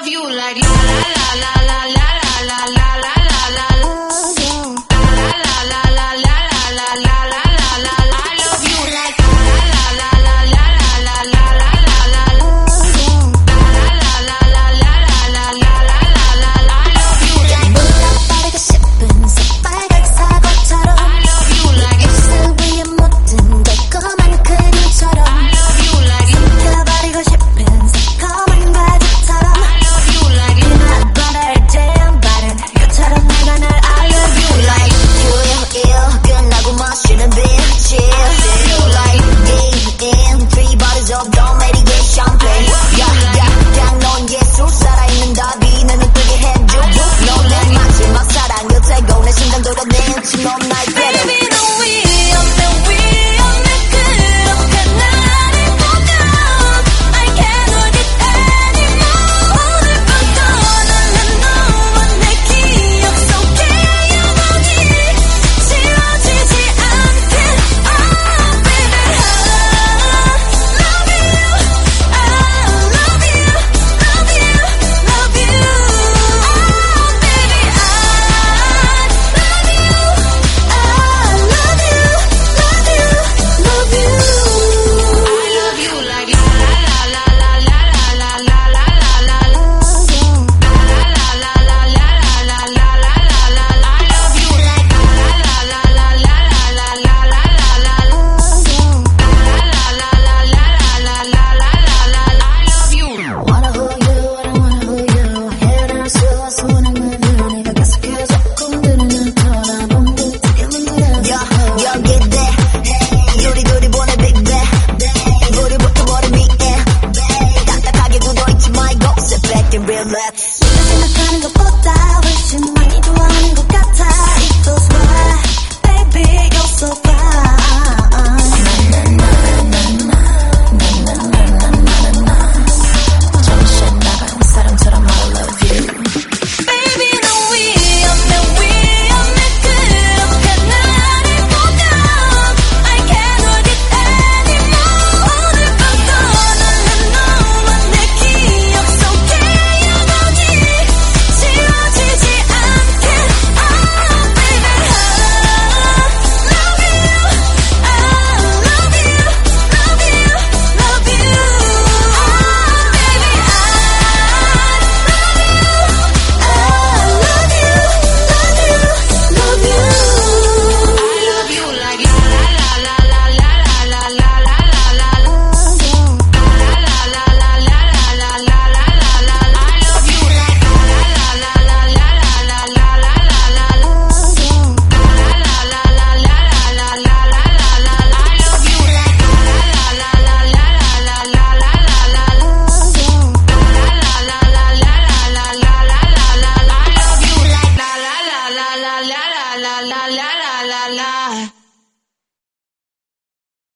love you like la la la la la la. that's